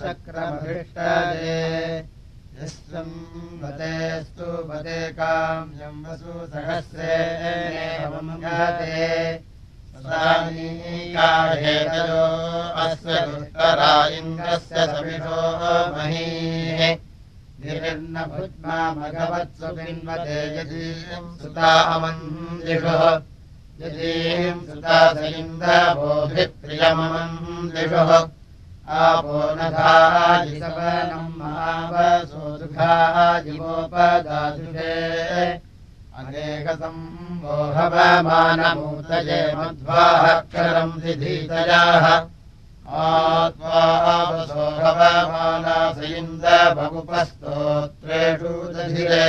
शक्रमभिष्टये यस्वम् वदेस्तु वदे काम्यम् वसु सहस्रे महीः गिरिर्न भुज्मा भगवत्सु बिन्वते यदीम् सुता अमन्दिषुः यदीम् सुता स इन्द्रभोभिप्रियममन्दिषुः आपो नधाजिसवनम् महावसो दुःखाजिवोपदाजुषे अनेकसम् मोहवमानमूतये मध्वाः क्षरम् सिधीतयाः आत्वावसोहवमानास इन्द्रभगुपस्तोत्रेषु दधिरे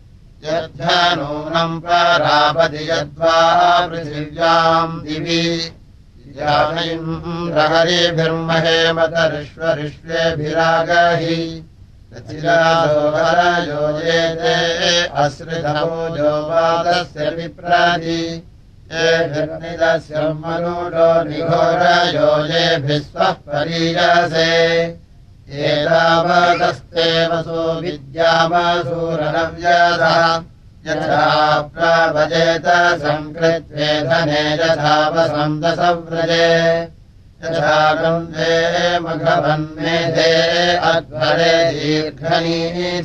यद्धनूनम् परापति यद्वा पृथिव्याम् दिवि। रहरिभिर्महेमतरिष्वरिष्वेभिरागहि रचिराजोहरयोजेते अश्रिधमो जोवादस्य विप्रादि येभिर्निदस्य मनुडो निघोरयोजेभिः स्वः परीयसे एतावदस्ते वसो विद्यामसूरनव्यधः यथा प्रभजेत सङ्कृत्वे धने यथावसन्दसव्रजे यथा गन्धे मघवन्मेधे अध्वरे दीर्घनीधेतमूनसि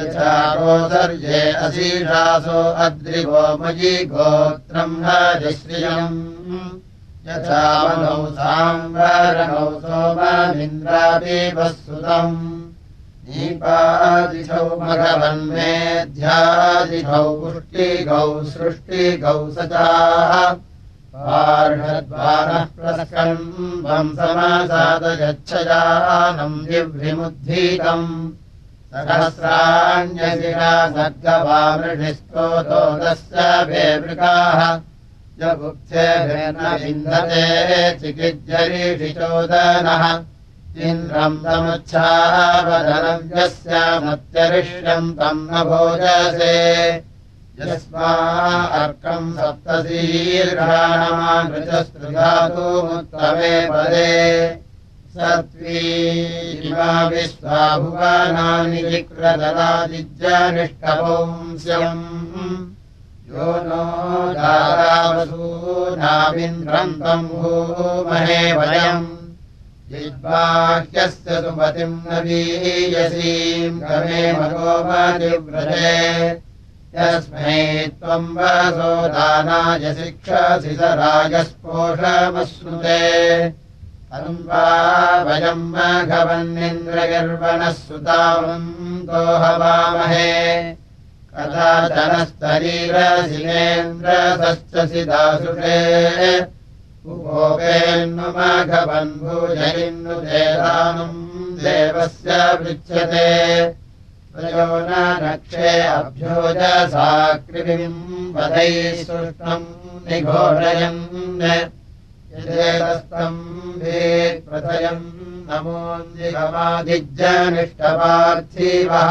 यथा गोदर्ये अशीषासो अद्रिवो मयि गोत्रम् हरिश्रियम् मघवन्मेध्यादिशौ पुष्टिगौ सृष्टिगौ सचाः। पार्षद्वारः प्रस्कम्बम् समासादयच्छयानम् दिव्यमुद्धीतम्। सहस्राण्यशिरा सर्गवामृषिस्तोतोदस्य वेवृकाः विन्दते चिकिज्जरीषिचोदनः। इन्द्रम् तमुच्छावदनव्यस्य मत्यरिष्यम् तम् न भोजसे। यस्मा अर्कम् सप्तशीर्घाणमानृतस्तृधातुमुत्तमे पदे। सत्त्वीमा विश्वाभुवानानि विक्रदलादिज्यनिष्ठपुंस्यम् यो नो दारावसूनामिन्द्रम् तम् भूमहे वयम्। जिह्वाह्यस्य सुमतिम् नवीयसीम् गमे मगोमतिव्रजे यस्मै त्वम् वसो दानाय शिक्षसि स वयम् मघवन्निन्द्रगर्वणः सुतावम् दोहवामहे। कदाचनस्तरीरशिलेन्द्रसश्च सिदासुषे उपोपेन्नुमघवन् भूजयिन्नु देदानुम् देवस्य पृच्छते। यो न रक्षे अभ्योजसाकृतिम् वधैः सुष्णम् निघोषयन् यदेतस्तम् वेत्प्रथयम् नमोऽन्दिगमादिज्यनिष्ठपार्थिवः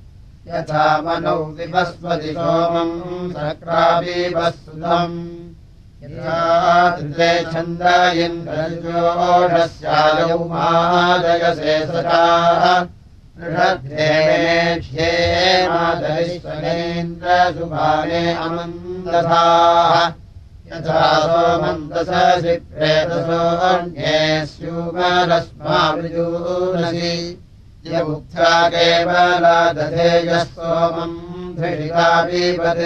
यथा मनौ विभस्वति सोमम् सक्राविवः सुतम् यथा धृते छन्द इन्द्रजोषस्यायौ मादयसे सदाः ृढध्येष्ये मादरिश्वनेन्द्रसुभाने अमन्दधाः। यथा सोमन्दसि प्रेतसोऽन्ये स्यूमरस्मावृजूनसि यमुक्त्या केवला दधेयः सोमम् धृषिकावीपत्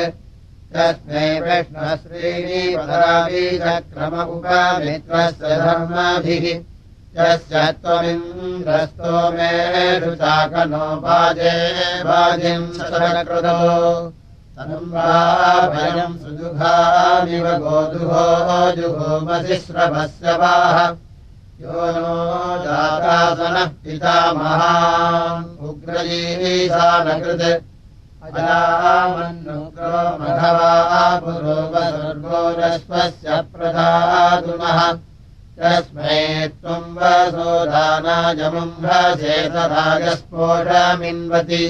तस्मै विष्णश्रीपदराबीजक्रम उपमित्रस्य धर्मभिः। यस्य त्वमिन्द्रस्तो मे ऋचाकनो बाजे बाजिम् सकृतो तनुम् वा भयम् सुजुघामिव गोदुहो जुहोमसिश्रभस्य वाह यो नो जातासनः पिता महान् उग्रजीशानकृत् अजामन्नुग्रो मघवा पुरोगसर्गोरश्वस्य प्रधातुमः तस्मै त्वम् वसोदानायमुम्भसेतरागस्फोटमिन्वति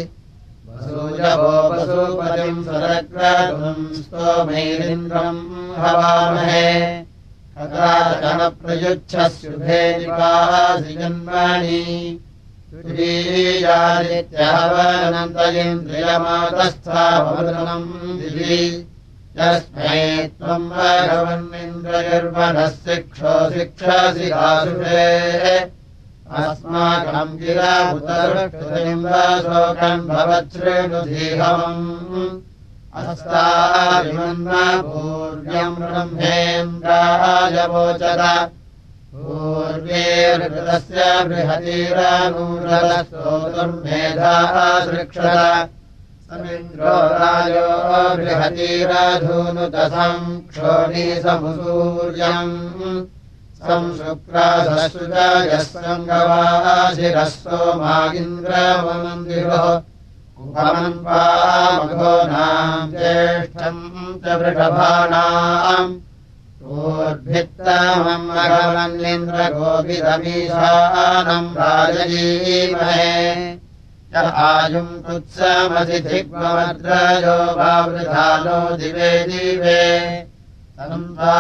वसूजवो वसूपतिम् सरग्रतुम् स्तोमैरिन्द्रम् हवामहे तुरीयादित्यहवनन्तयेन्द्रियमातस्थावनम् दिवि। यस्मै त्वम् भगवन्निन्द्रगर्वणः शिक्षो शिक्षसि दासुषे अस्माकम् भवच्छृणुधीहमम् अस्ताभिमन्मपूर्व्यम् ब्रह्मेन्द्रायवोचत पूर्वेर्कृतस्य बृहतीरानूरसोतुर्मेधाः सृक्षत समिन्द्रो राजो बृहतीराधूनुतसम् क्षोणी समुसूर्यम् संशुक्रासुजायः सङ्गवाशिरः सोमा इन्द्रमन्दिरो ज्येष्ठम् च वृषभाणाम्। ोर्भित्तमम् मघवन्निन्द्रगोभिरमीशानम् राजयीमहे य आयुम् वावृधानो दिवे दिवे। तम् वा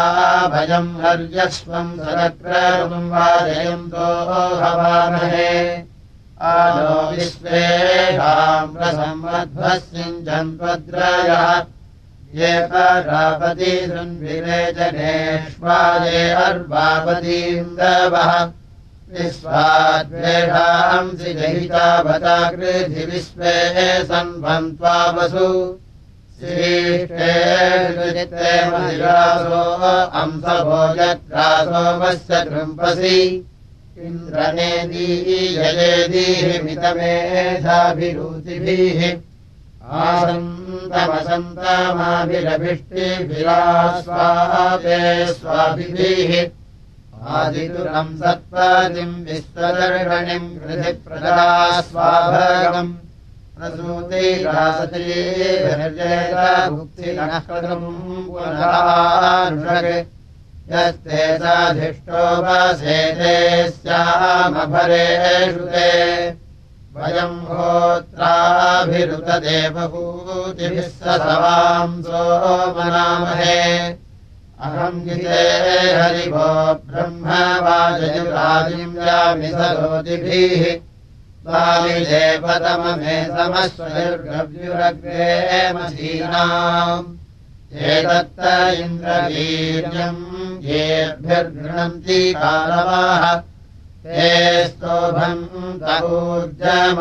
भयम् हर्यस्वम् सरक्रम् वाजयन्तो हवामहे प्रसंवध्वसिञ्जन्त्वद्रयः ये परापती सुन्विरेचनेष्वाये अर्वापतीन्दवः विश्वाद्वेषांसि जहितावता कृधि विश्वे सन्वन्त्वा वसु श्रीष्टे मदिरासो अंसभो यत्रासोमस्य कृम्पसि इन्द्रनेदीयजेदीः मितमेधाभिरुचिभिः आसन्तमसन्तमाभिरभिष्टिभिरास्वादे स्वाभिभिः आदितुरम् विश्वदर्शनिम् कृधिप्रदा स्वाभगम् प्रसूतिरासतीभिर्जेतभुक्तिनः कृतम् पुनरानुषग् यस्ते साधिष्ठो वसेते स्यामभरेषु ते वयम् होत्राभिरुतदेवभूतिभिः स सवांसो मनामहे अहम् गिते हरिभो ब्रह्मवाजयुरादिम् यामि सरोदिभिः स्वामिदेवतममे समस्वयुर्गव्युरग्रे मसीनाम् एतत्त इन्द्रवीर्यम् येभ्यर्गृणन्ति कालवाः। ते स्तोभम् तूर्जमावन्घृतस्तुतम्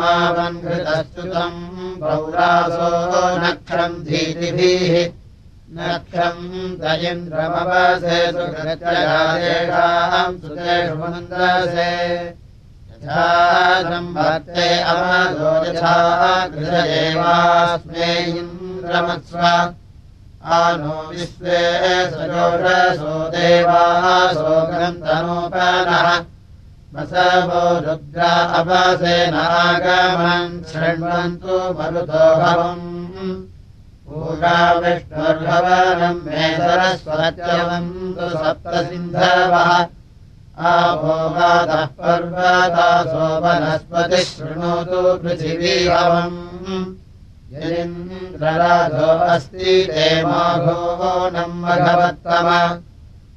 पौरासो नक्षम् धीतिभिः। नक्षम् सुतेषु मन्दसे। यथा सम्भर्ते अमदो यथा कृत एवास्मे इन्द्रमत्स्व आनो विश्वे सजोषसो देवासो ग्रन्थनोपनः वसवो रुद्रा अपसेनागमन् शृण्वन्तु मरुतो भवम्। पूजा विष्णुर्भवनम् मे सरस्वत्यवन्तु सप्तसिन्धवः। आपो वातः पर्वतासो वनस्पतिः शृणोतु पृथिवीभवम् अस्ति ते माघो नम् भगवत्तम।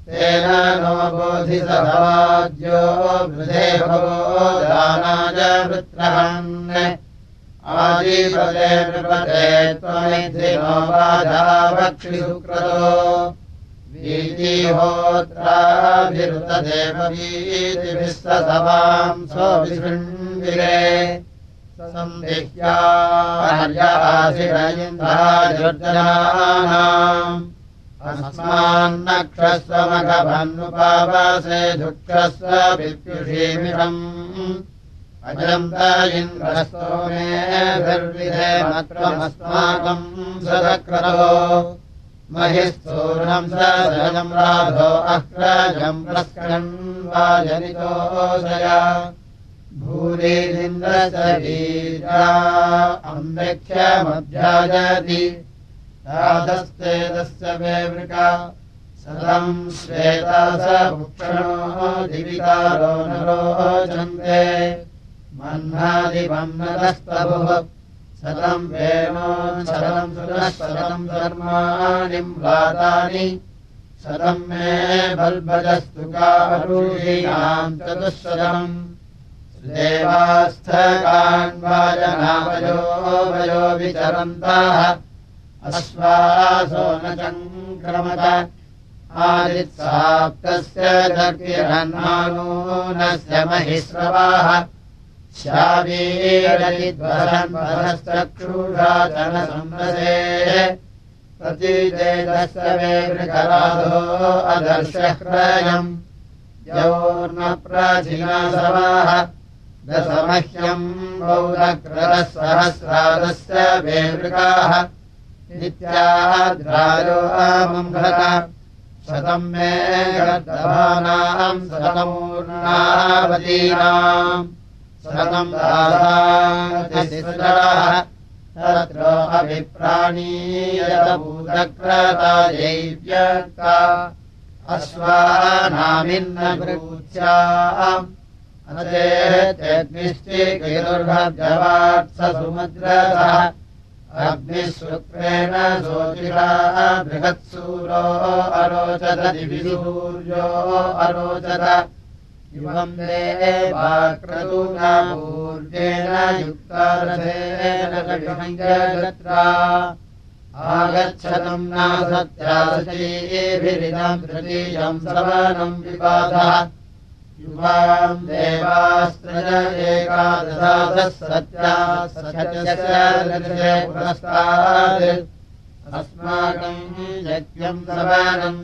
तेन नो बोधिसभवाद्यो वृधे भवो दानाय वृत्रहन्। आजीपदे नृपते त्वमिद्धि नो बाधावक्षिसुक्रतो वीतिहोत्राभिरुतदेववीतिभिः स सवांसो सन्दिह्यार्यवासिरयिन्द्रायुर्जनानाम् अस्मान्नक्षस्वमघभन्नुपावासे दुःखस्व विद्युषीमिषम् अजन्त इन्द्रस्तोमेभिर्विधे मत्वमस्माकम् सदक्रतो। महिस्तूर्णम् सजम् राधो अक्रजम् प्रस्करन् वा जनितोदया अम्बेक्षमभ्याजति राधस्तेदस्य वेवृका सदम् श्वेता स भुक्षणो दिविकारो नरोचन्ते मह्नादिमन्नदस्तभुः सदम् वेणो धर्माणि म्लातानि सदम् मे बल्बजस्तु कारुषीणाम् चतुःसदम् विचरन्तः अश्वासो न चङ्क्रमत। आदित्साप्तस्य दर्गिरन्मानूनस्य महिस्रवाः। शावीरलिध्वरश्चक्षुषाचनसंरसे प्रतिदेदस्य वे मृगराधो अदर्शह्रयम्। योर्न प्राचीनासवाः वेवृकाः नित्याद्रायो अमम्भत शतम् मे गर्दभानाम् शतमूर्णावतीनाम् शतम् दासाः तत्र अभिप्राणीयभूतक्रतायैव्यक्ता अश्वानामिन्न भूत्याम् अजेत्यग्निश्चिकीर्भद्रवात्सुमद्रः अग्निः शुक्रेण ज्योतिषा बृहत्सूरो अरोचत दिविसूर्यो अरोचत। इवम् देवाक्रतुना पूर्वेण युक्तारथेन गत्रा आगच्छतम् नासत्यासचीभिरिदम् तृतीयम् सवनम् विपादः युवाम् देवास्त्रज पुरस्तात्। अस्माकम् यज्ञम् परायम्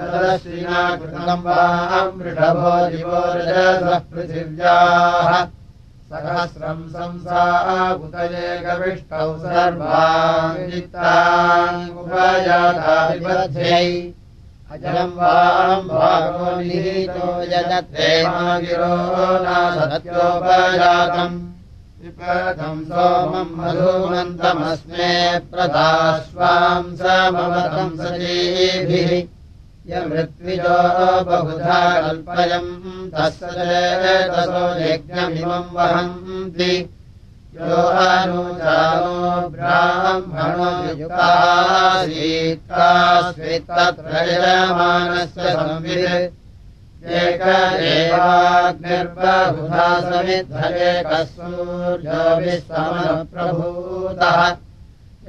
तदश्विना कृतम् वाम् वृषभो दिवो रजसः पृथिव्याः सहस्रम् संसाहुतयेकविष्टौ सर्वाङ्गुपयाधाविबध्यै अजलम् वाम् भागो निहितो यजत्रे गिरो नासत्योपजातम्। विपदम् सोमम् मधुमन्तमस्मे प्रदास्वाम् समवतम् सजीभिः यमृत्विजो बहुधा कल्पयम् तस्सो यज्ञमिमम् वहन्ति यो अनुचारो ब्राह्मणो युक्तासीत्तास्वित्तत्रयमानस्य संवित् एक एवाग्निर्बहुधा समिद्धरेकसूर्यो विश्वमनप्रभूतः एकैवोषा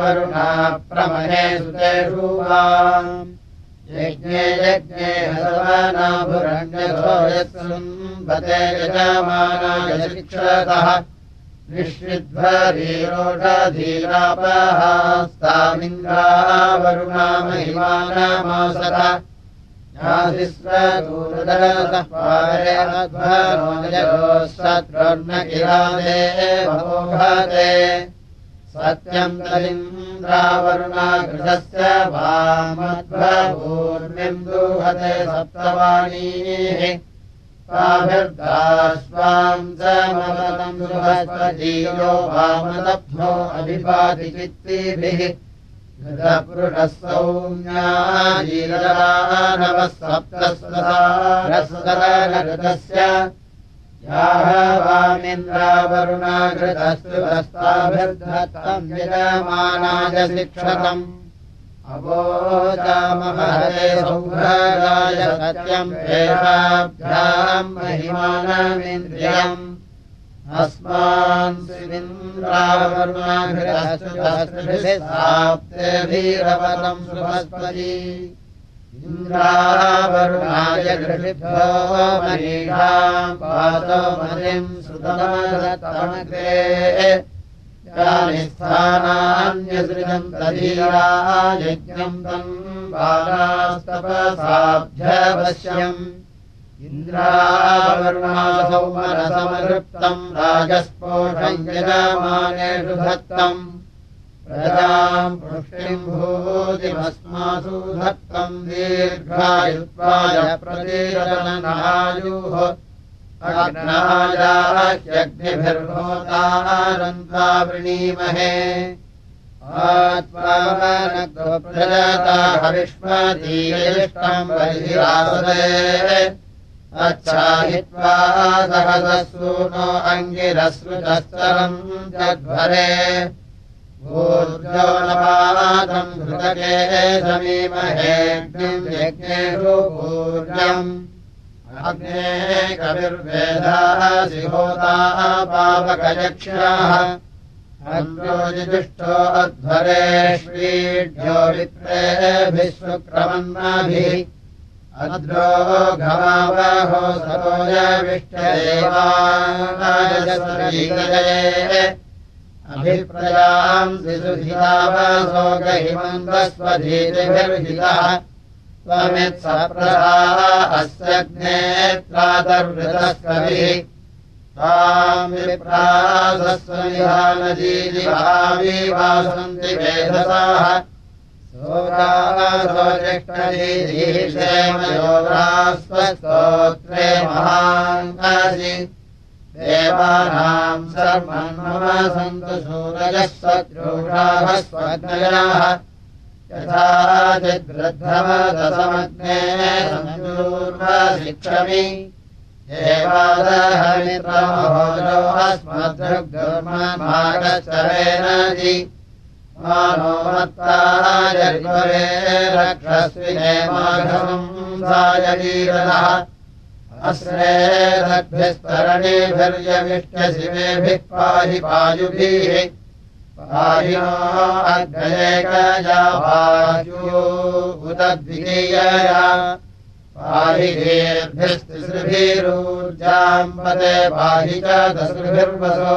वरुणा प्रमहे सुतेषु वाम् यज्ञे यजमानाय शिक्षतः निष्विध्वरीरोषधीरापहास्तामिन्द्राः वरुणा महिमानमासत ्रोर्णकिरादे सत्यम् कलिन्द्रावरुणा गृहस्य वामध्वूर्मिन्दुहते सप्तवाणीः ताभिर्दास्वाम् समवतम् बृहस्पतीयो वामलब्धो अभिपातिचित्तिभिः पुरुषः सौम्याजीरनवः सप्तस्वस्य याः वामिन्द्रावरुणाघृतस्तुस्ताभिर्धत्तम् विरमानाय शिक्षतम् अवोचामहरे सौभगाय सत्यम् एषाभ्याम् महिमानमिन्द्रियम् अस्मान् श्रीन्द्रावरुणाघृतस्तुभिस्ताप्तेभिरवतम् सुभस्पति इन्द्रावरुणाय गृहिभ्यो मनीषाम् पातो मनिम् सुतमदतमग्रे यानि स्थानान्यसृजम् तदीरा यज्ञम् तम् बालास्तपसाभ्यवश्यम् इन्द्रावरुणासौ मनसमृप्तम् राजस्पोषम् यजमानेषु धत्तम् प्रजाम् पुष्टिम् भूतिमस्मासु धत्तम् दीर्घायुत्वाय प्रतीरतनायुः अग्नायाह्यग्निभिर्भूतारन्ता वृणीमहे आत्मानप्रजता हविष्मदीयिष्टम् बहिरासदे अच्छाहित्वा सहससूनो अङ्गिरसृतस्तरम् जध्वरे घृतके समीमहेऽग्निम् यज्ञेषु भूर्यम् अग्ने कविर्वेदासि होता पावकयक्ष्याः अग्रोजिजुष्टो अध्वरेष्वीड्यो वित्रेभिः शुक्रमन्नाभिः अद्रोगमावहो सरोजविष्टदेवाजये अभिप्रजाम् शिशुधितावसो गहिमन्दस्वधीतिभिर्हितः त्वमित्सप्रधा अस्यग्ने वासन्ति वेदसाः सोगासोजिष्टदीधिषेमयोगास्वस्तोत्रे महाङ्गासि देवानाम् सर्वन्मम सन्तु सूरजः सद्रोषाः स्वग्नयाः यथा चिद्वृद्धमदसमग्ने सञ्जूर्वशिक्षमि देवादहमित्रमहोजो अस्मदृग्दुर्मन्मागश्चरेणजि रक्षस्विने माघवम् सायवीरदः अस्रेरभ्यस्तरणेभिर्यविष्टशिवेभिः पाहि पायुभिः। पाहिनो अग्नयेकया पायु उदद्वितीयया पाहि पाहि दसृभिर्वसो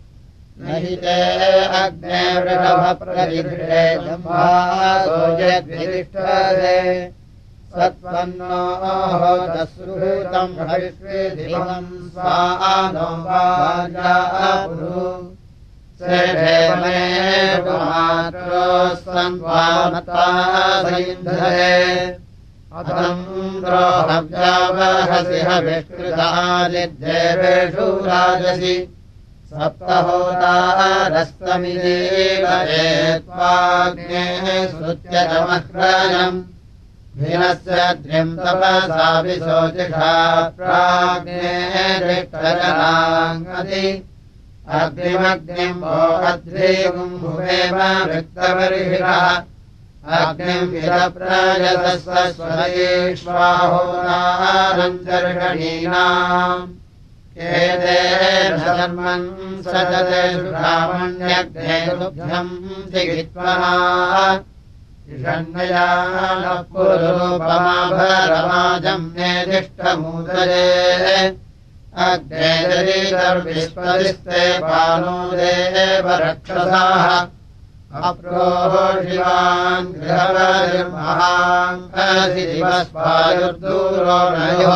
ते अग्ने वृषभप्रतिदृढे जम्भासो यद्वितिष्ठते सत्त्वन्नो होतसुहृतम् हविष्विधिवम् स्वानो वाजापुरु। सन्वामतासैन्धरे अधम् द्रोहव्यावहसि हविष्कृतालिद्देवेषु राजसि सप्तहोतारस्तमिदेवये त्वाग्नेः श्रुत्यतमह्रजम् भिनस्य द्र्यम् तपसा विशोचिषा प्राग्नेरिष्टजनाङ्गति अग्निमग्निम् वो अध्रीगुम् भुवेम वृत्तबर्हिरः अग्निम् विरप्रजसस्वश्वरेष्वाहोनारञ्जर्षणीनाम् एतेन धर्मम् सजते सुब्राह्मण्यग्नेभ्यम् जिगित्वः षण्णया नः पुरूपमाभरमाजम् नेदिष्टमूदरे अग्ने दरीतर्विस्परिस्ते पानो देव रक्षसाः गृहवरिर्महाङ्कसि दिवस्वायुर्दूरो नयो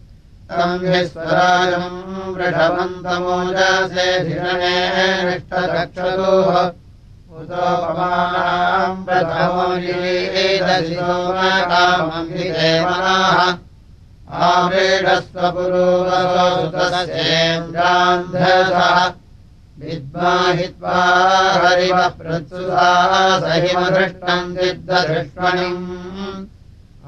तम् विस्वराजम् वृषभन्तमोजसे धिरणे निष्ठरक्षतोः उतोपमानाम् प्रथमोजीदशिसोमकामम् हि देवनाः। आमृढस्वपुरोगसोतस्येन्द्रान्धसः विद्वाहित्वा हरिवः सहिमधृष्टम् सिद्धधृष्वणिम्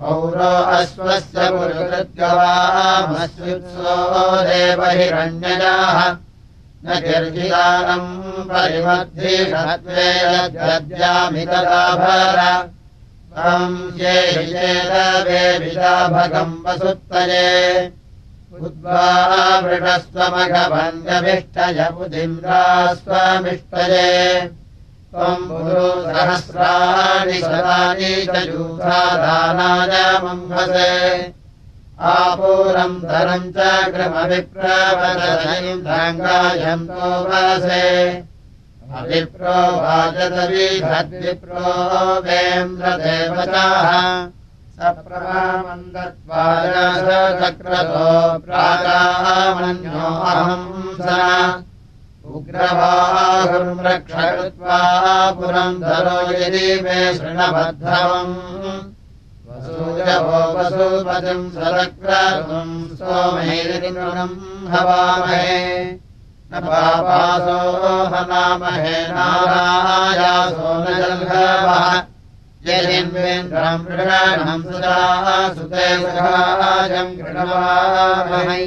पौरो अश्वस्य पुरुकृद्गवामस्युत्सो देवहिरण्यजाः। न विदाभगम् वसुत्तये। उद्वावृणस्त्वमघवन्यभिष्टय बुधिन्द्रास्त्वमिष्टये त्वम् गुरु सहस्राणि सदानि च जूथादानाय मम्भसे आपूरम् धनम् च गृमविप्रवदयम् वसे अविप्रो वाचदविधद्विप्रो वेन्द्रदेवताः। सप्रमामन्दत्वाचक्रतो प्रागामन्यो अहम् स उग्रवाहुम् पुरम् धरो यदि मे शृणबद्धवम् वसूयवो वसुपतिम् सदक्रतुम् सोमैरिनम् हवामहे। न पापासो हनामहे नारायासो न जल्घवः। यदिन्वेन्द्रम् मृगाणम् सुधा सुते सहायम् कृणवामहै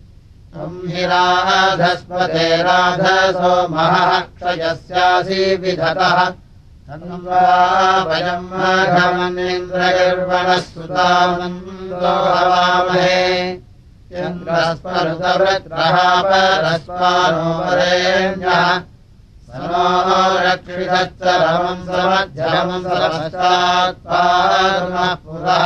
राधस्पते राधसो महः क्षयस्यासि विधतः। वयम् परस्वानो वरेण्यः सनो रक्षितश्च रमम् समध्यमम् समस्तात्पादुनः पुरः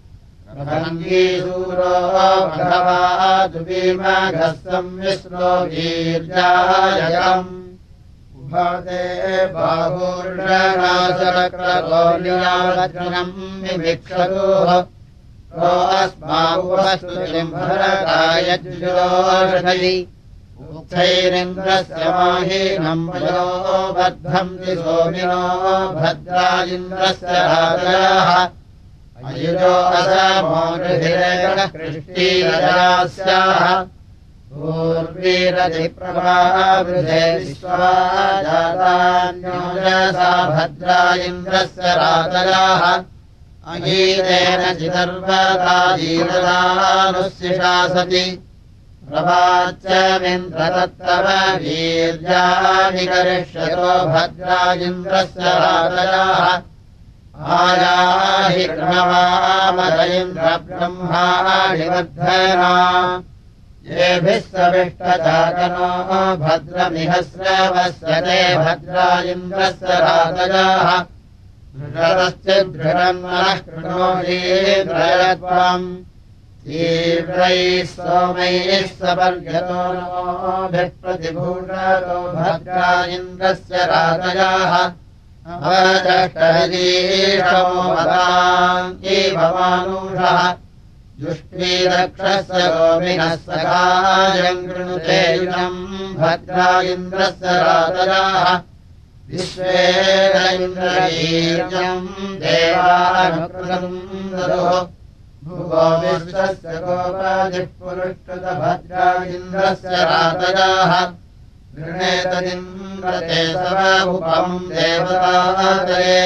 भङ्गीसूरो भगवा दुवीमघस्तम् विश्रो वीर्यायकम् उभते बाहूर्णनाशरक्रतोलियावज्रनम् विमिक्षतोः ो अस्मावस्तुतिम् भरताय जुजोषधि मुक्थैरिन्द्रस्य माहीनम् वयो बद्धन्ति सोमिनो भद्रा इन्द्रस्य राजाः अयुजो असमो गृहिरेण कृष्टीरजास्याः पूर्वीरजिप्रभावृधे विश्वा जातान्योजसा भद्रा इन्द्रस्य रातयाः अगीतेन चिदर्वदाजीरदानुशिशासति प्रवाच्यमिन्द्रदत्तव वीर्यानि करिष्यतो भद्रा इन्द्रस्य रातयाः आयाहि क्रमवामद इन्द्रब्रह्माणिवर्धना येभिः सविष्टजागनो भद्रमिहस्रवस्य ते भद्रा इन्द्रस्य कृणोलीन्द्रयत्वम् तीव्रैः सोमैः सपर्यतो नोभिः प्रतिभूषतो भद्रा इन्द्रस्य रातयाः वदाङ्गीभवानुषः जुष्टीदक्षस्य गोमिनः सकायम् कृणुते युनम् भद्रा इन्द्रस्य रातयाः विश्वेन इन्द्रवीर्यम् देवानुकृतम् ददुः। भुवो विश्वस्य गोपादिः पुरुष्कृतभद्रा इन्द्रस्य रातयाः गृणेतदिन्द्रते सवभुपम् देवतातये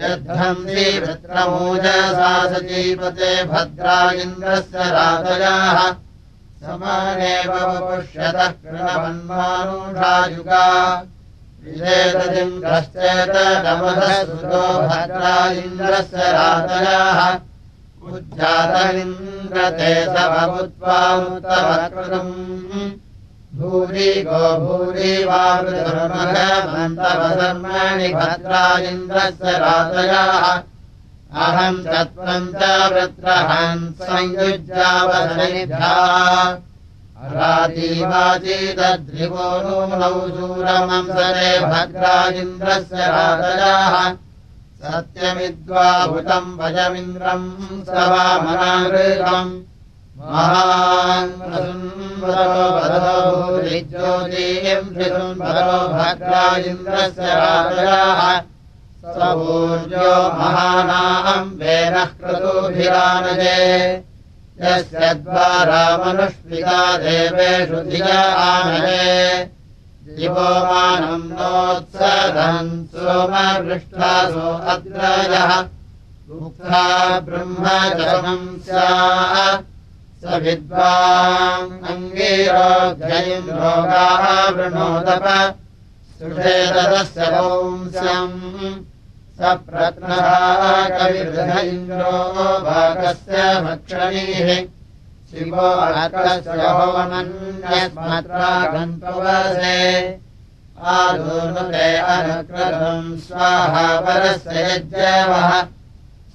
यद्धन्ति वृत्रमूजसा सजीपते भद्रा इन्द्रस्य रातयाः समानेव पुष्यतः कृणवन्मानुषायुगा विजेतदिन्द्रश्चेतमधसुतो भद्रा इन्द्रस्य रातयाः उज्जातमिन्द्रते सवभूत्वामुत्तमकृतम् भूरि गो भूरि रातयाः च वृत्रहन् संयुज्यावधनिभ्या। राजीवाचीतद्रिवो नूनौ शूरमंसरे भद्रा इन्द्रस्य रातयाः सत्यमिद्वाभूतम् भजमिन्द्रम् स महान् भद्रा इन्द्रस्य महानाम् वेनः क्रतुभिरानजे। यस्य द्वारा मनुष्विता देवेषु धिया आनये दिवो मानम् नोत्सदन् सोमपृष्ठासो अद्रयः मुक्ता ब्रह्मजनम् स्यात् स विद्वाम् अङ्गीरोग्ययम् रोगाः वृणोदप। सुषेदस्य पुंस्यम् स प्रत्नः कविर्ध इन्द्रो भागस्य भक्षणीः शिवो अर्कस्य होमन्यस्मत्रा गन्तवसे आदूनुते अनुक्रतम् स्वाहा परस्य यज्ञवः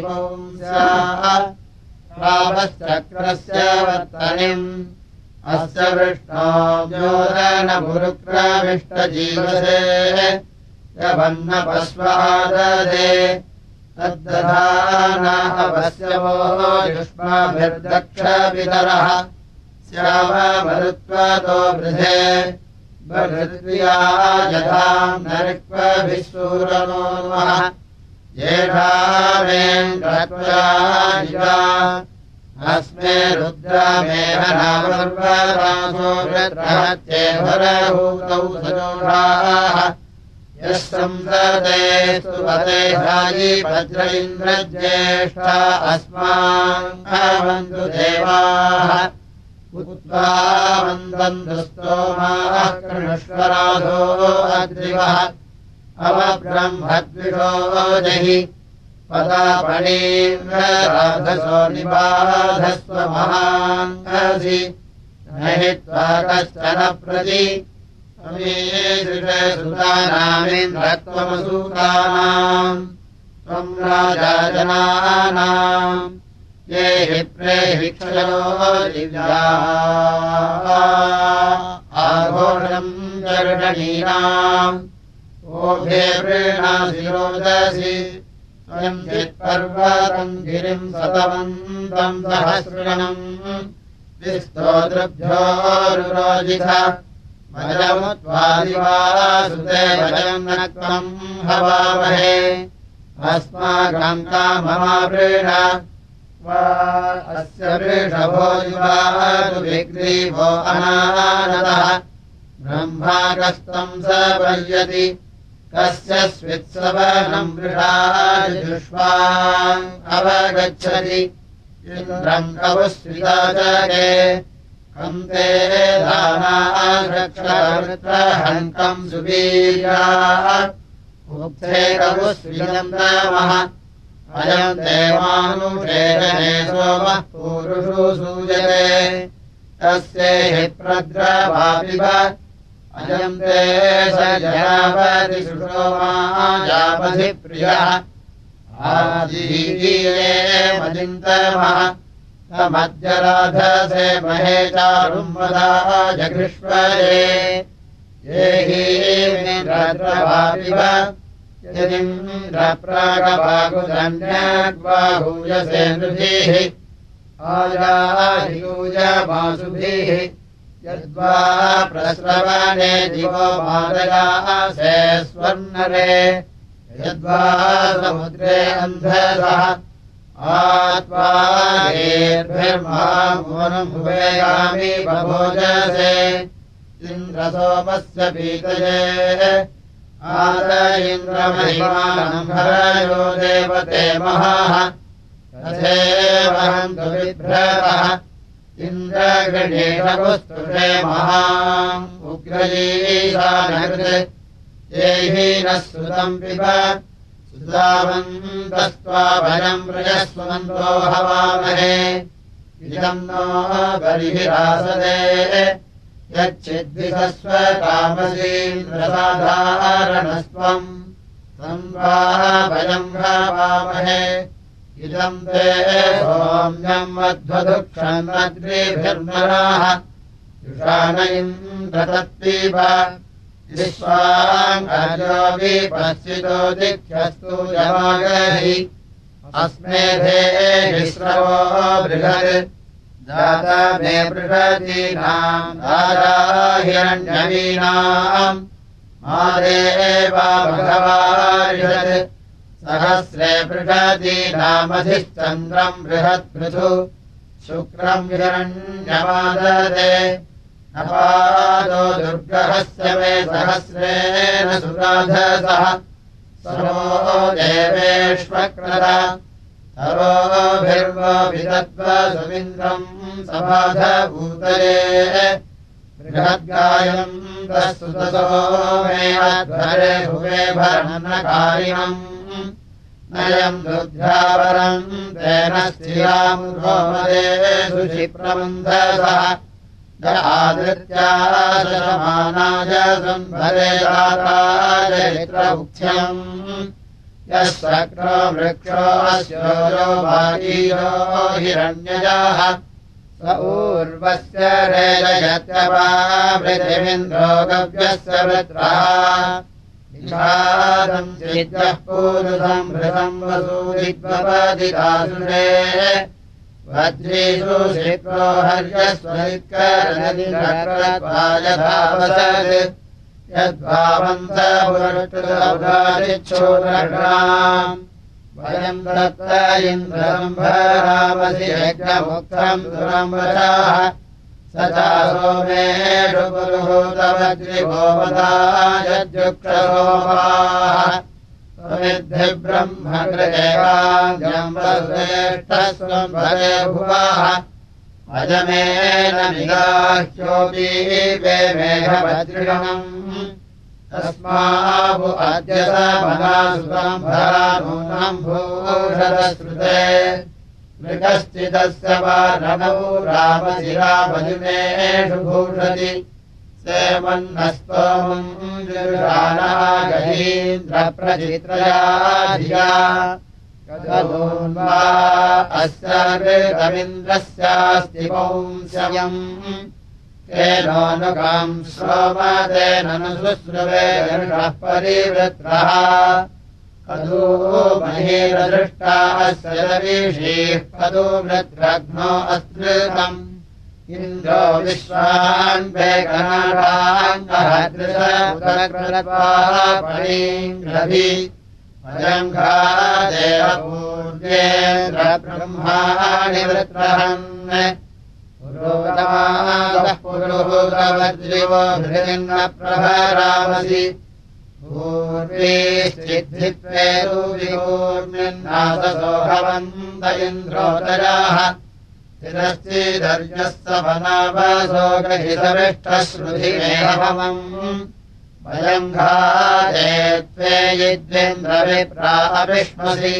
पुंस्याः रामश्चक्रस्य वर्तनिम्। अस्य वृष्णो द्योदनमुरुक्रमिष्टजीवसे यवन्नपश्वाददे तद्दधानाहवस्यवो युष्माभिर्दक्षपितरः। श्याममरुत्वतो वृधे नरिक्वभिः सूरनोन्मः येषामेन्द्रत्वया अस्मे रुद्रामेह नामर्वरासो वृत्रहत्येभरभूतौ सजोषाः। यः संसदे भद्र इन्द्रज्येष्ठा अस्मान् देवाः कृष्वराधो अद्रिवः अवब्रह्मद्विषो जहि पदापणीराधसो निबाधस्व महाङ्गसि न हि त्वा कश्चन प्रति सुतानामिन्द्रत्वमसूतानाम् त्वम् राजा जनानाम् ये हि प्रेहिक्षयो दिव्या आघोषम् चरणीनाम् ओभे रोदसि स्वयम् चित्पर्वतम् गिरिम् सतवन्तम् सहस्रणम् विस्तोदृभ्योरुरोजिथ भजमुत्वादिवासुते भजम् त्वम् हवामहे। अस्माकम् काममावृण अस्य वृषभो युवातु विग्रीवो अनानदः ब्रह्माकस्तम् स पर्यति कस्य स्वित्सवनम् वृषाजुष्वा अवगच्छति। इन्द्रम् कवुस्विदाचरे कन्ते दानाक्षरहन्तम् सुवीर्या उक्ते कवुस्विदन्तमः अयम् देवानुषेजने सोमः पूरुषु सूयते। तस्य हि प्रद्रवापिव अयम् ते स जयापति सुषोमाजापधि प्रियः। आजीये मदिन्तमः। तमद्यराधसे महे चारुम् वदा जघृष्वरे। ये हि नृभिः आयायूयमासुभिः यद्वा प्रस्रवणे दिवो मादयासे स्वर्णरे यद्वा समुद्रे अन्धसः आत्वाभिर्मामोनुभुवेयामि बभोजसे इन्द्रसोमस्य पीतये आद इन्द्रमहिमानम् हरयो देवते महाः। तथेवहन्तु महाम्। उग्रजीशानकृत् ये हि नः सुतम् पिब। भयम् व्रजस्वन्तो हवामहे। इदम् नो बलिभिरासदे यच्चिद्विसस्वतामसीन्द्रसाधारणस्त्वम् संवाह भयम् हवामहे इदम् ते सोम्यम् विपश्चितो दिक्षस्तु जमागहि अस्मेधे विश्रवो बृहत् जाता मे बृहतीनाम् राजा हिरण्यवीनाम् मादेवा भगवारिषत्। सहस्रे बृहतीनामधिश्चन्द्रम् बृहत्पृथु शुक्रम् हिरण्यमाददे। नपादो दुर्गहस्य मे सहस्रेण सुराधसः। सरो देवेष्वक्रद सरोभिर्वभिदत्त्वसुमिन्द्रम् सबाधभूतये बृहद्गायम् तत्सुतसो मे अध्वरे भुवे भरणकारिणम्। नयम् दुर्ध्यावरम् तेन सम्भरे दाताजयित्रमुख्यम् यः सक्रो वृक्षो हिरण्यजाः स ऊर्वस्य गव्यस्य वृत्राः वसूदित्वपदिदासुरे वज्रेषु शिक्रो हर्यस्वैकरनदिनकृत्वायधावसत् पुरष्टुरौदारिच्छोदरणाम् वयम् दत्त इन्द्रम्भरामसि यज्ञमुक्तम् दुरम्बराः स त्वमिद्धि ब्रह्मकृदेवाञ्जम्बश्रेष्ठस्वम् भरे भुवाः अजमेन निगाह्योऽपि वे मेघभद्रिणम् तस्माभु अद्य नूनम् भूषदश्रुते। मृगश्चिदस्य वा रणौ रामशिरामजुमेषु भूषति सेवन्नस्तोमञ्जुषानागहीन्द्रप्रचित्रया धिया वा अस्य रवीन्द्रस्यास्ति पुंस्यम् तेनोऽनुगाम् सोमतेन न शुश्रुवे परिवृत्रः। कदू महीरदृष्टास्य रवीषीः कदू वृत्रघ्नो अस्मृतम्। इन्द्रो विश्वान् वेगनाङ्गहदृशपणीङ्घ्रभि अयङ्घादेवपूर्वेन्द्र ब्रह्माणि वृत्रहन्। हृदिन्न प्रभरामसि पूर्वीश्चिद्धित्वे तु विपूर्णिन्नाससो भवन्त इन्द्रोदराः। तिरश्चिदर्यः सवनावसो गहितविष्टश्रुधिमेहमम् त्वे यद्वेन्द्रविप्राविष्मसि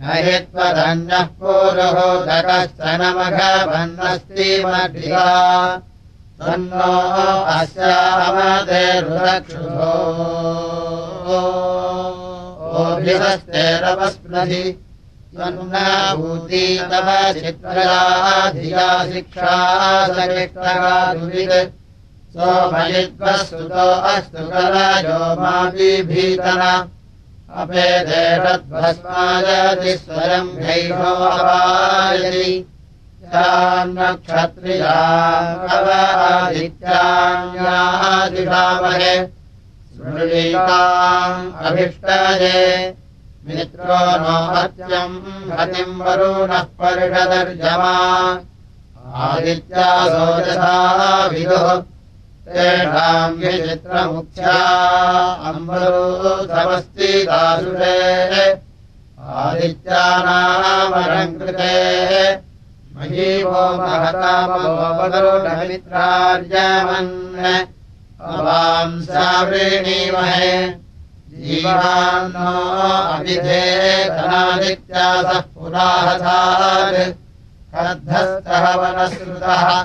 न हि त्वधन्यः पूरुहोदकश्च नमघवन्नस्ति मध्या तन्नो अस्यामदेरुदक्षुभोभिहस्तेरवस्पृधि त्वन्नाभूति तव चित्रया धिया शिक्षा सोमयित्वस्तुतो अस्तु कलयो माभिभीतना अपेदेशद्भस्मायति स्वयम् घैषो अपायति। चान्नक्षत्रियादित्यान्यादिषामहे स्मृलीकाम् अभिष्टये। मित्रो नो हत्यम् हतिम् वरुणः परिषदर्जमा। आदित्यासोजसा विदुः तेषाम् विचित्रमुख्या अम्बरूथमस्ति दासुषे। आदित्यानामरम् कृते। महीवो महतामोपदरुणमित्रार्यमन् अवांसावृणीमहे जीवान्नो अभिधेतनादित्यासः पुराहसात् कद्धस्तः वनश्रुतः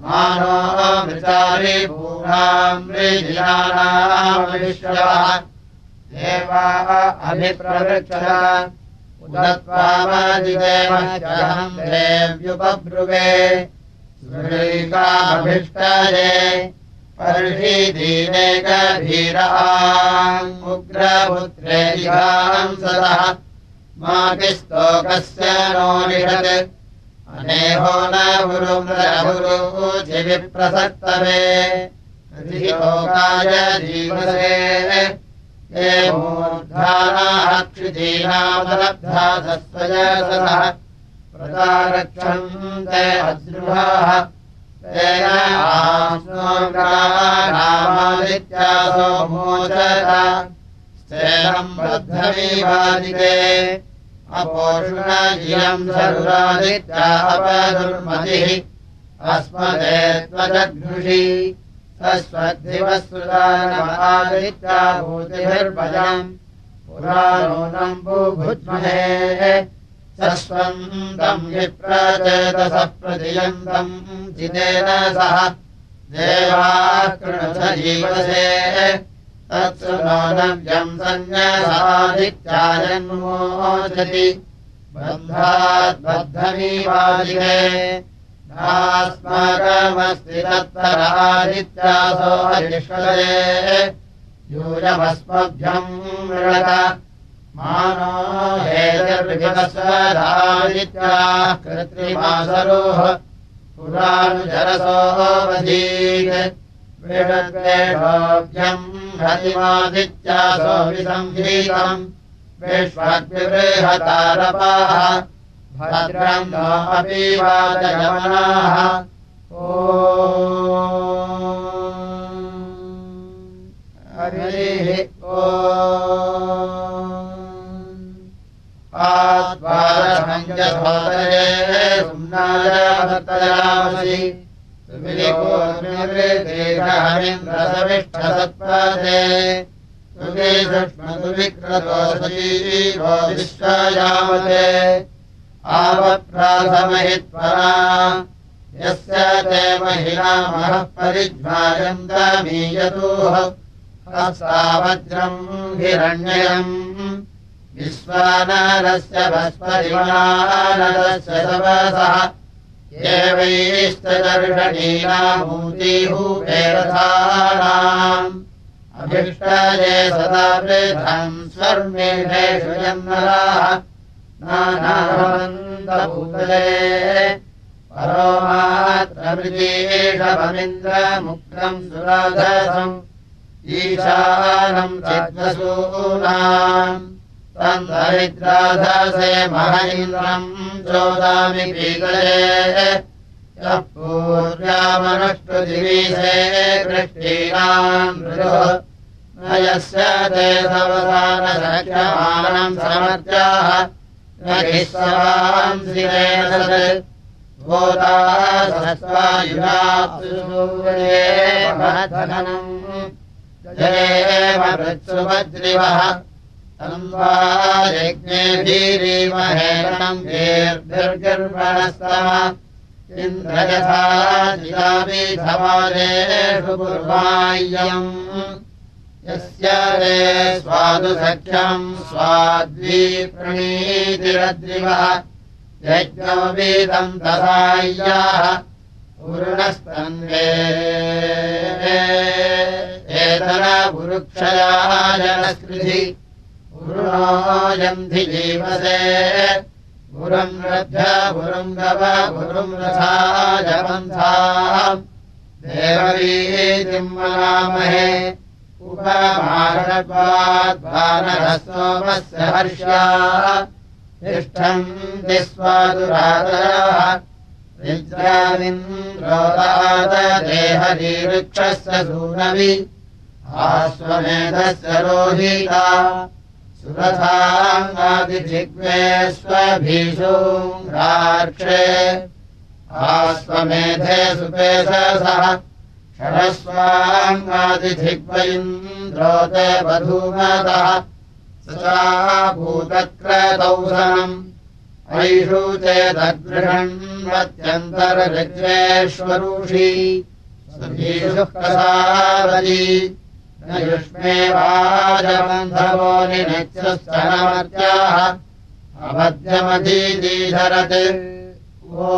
मानो भूनामृजिनानामविश्वः देवा अभिप्रवृक्षः उदत्वामदिदेवहम् देव्युपब्रुवे। सुरीकामभिष्टये पर्षि दीनेकधीरामुग्रपुत्रे सदः। मातिस्तोकस्य नो निषत् अनेहो न गुरुमृगुरुचिविप्रसक्तवे लोकाय जीवसे ये मूर्धानाः क्षितीनामलब्धा सस्वजसः प्रतारक्षन्ते अद्रुहाः तेन स्तेनम् बद्धमीवादिते अपोषुणजियम् सरुरादित्यापदुर्मतिः अस्मदे त्वजघ्नुषि सस्वद्दिवस्सुदानमादित्या भूतिभिर्भजम्। पुराणोनम् भूभुज्महे। सस्वन्दम् विप्रचेतसः प्रतियन्तम् चितेन सह। जीवसे तत्सु नव्यम् सन्न्यसादित्यायन्मोचति बन्धाद्बद्धमीवादिने नास्माकमस्ति तत्परादित्यासो हरिष्वलये यूयमस्मभ्यम् मृणत मानो हेतिर्विभस्वदादित्याः कृत्रिमासरोः। पुरानुजरसोऽवधीत् वेषद्वेषोऽभ्यम् विसङ्गीतम् विश्वद्विबृहतारपाः। भद्रम् नो अपि वादयमनाः ओ हरिः ओ आत्मारसञ्जधोदये सुम्नायामर्तयामसि सुविलिकोर्मिवृतेहमिन्द्रसविष्ठसत्पदे सुगे सुष्मसुविक्रतोषजीवो विश्वयामते आवप्रासमहित्वरा यस्य ते महिलामः परिज्वायन्तमीयतोः हस्तावज्रम् हिरण्ययम्। विश्वानारस्य भस्परिमानरस्य सवसः एवैश्चदर्शनीनामूतिहूपेरथानाम् अभिष्टये सदा वृथम् स्वर्मेषु जन्मराः नानावन्तभूतले परो मात्रमृगेशवमिन्द्रमुक्तम् सुराधसम् ईशानम् चिद्वसूनाम् दरिद्राधसे महैन्द्रम् चोदामि कृष्टीनाम् मृदुः। न यस्य ते सवसानसख्यमानम् समर्जाः न हिस्सवांसिरेण भोदासस्वायुराप्सूर्ये जयेव मृत्सुवज्रिवः तन्वा इन्द्रयथा जिलाभिधमालेषु पूर्वाय्यम् यस्य रे स्वादुसख्यम् स्वाद्वीप्रणीतिरद्रिवः। यज्ञोपीतम् तथाय्याः पूर्णस्तन्वे। एतनपुरुक्षयाजनस्कृधि पुरुणोऽयन्धि जीवसे। पुरम् रभ्य पुरुम् गव पुरुम् रथाजपन्था देववीतिम् मनामहे उपमारणत्वाद्वानरसोमस्य हर्ष्या। तिष्ठन्ति स्वादुरादराः विद्राविन्द्रोदादेहरीवृक्षस्य सूनवि। आश्वमेधस्य रोहिता सुरथाङ्गादिजिग्वे स्वभीषूङ्गार्क्षे आश्वमेधे सुपेशसः षडस्वाङ्गादिजिग्वैन्द्रोते वधूमतः सा भूतक्रतौसनम् ऐषु चेदगृहण्वत्यन्तरऋग्वेश्वरूषी सुधीषुःकसावली न युष्मेवाचवो निनत्य सरमत्याः अमध्यमधीधरति ओ।